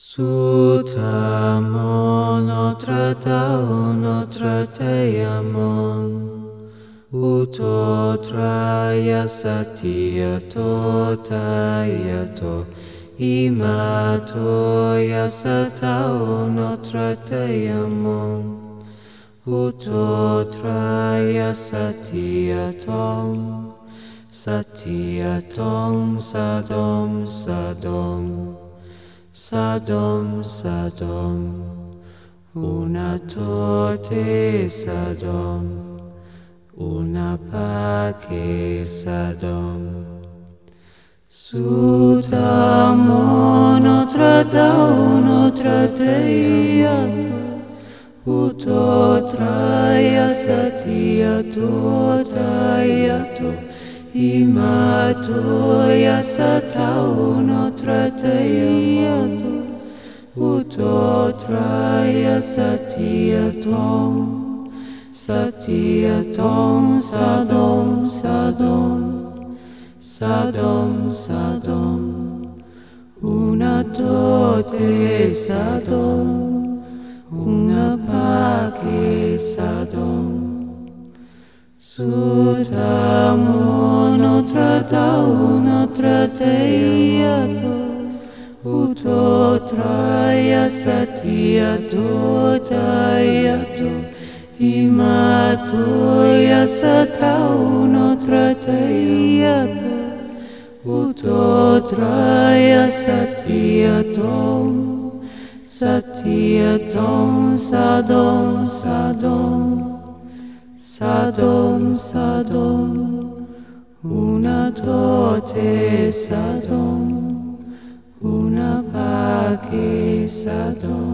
Sutamon otrataon otrateamon Uto traia satiato taiato Imato iasataon otrateamon Uto traia satiatom Satiatom sadom sadom. Sadom, Sadom, una torte Sadom, una pace Sadom. Sudamon otra daun otra teiato, uto traia satia to taiato, Ima to yasatau no tratayato Uto traya satiyatom Satiyatom sadom sadom Sadom sadom Unato te sadom Unato Suta otra tau notra teiato, uto traia satiato taiato, imato iasa tau notra teiato, uto traia satia dom sadon sadon sadom una tote sadom una pace sadom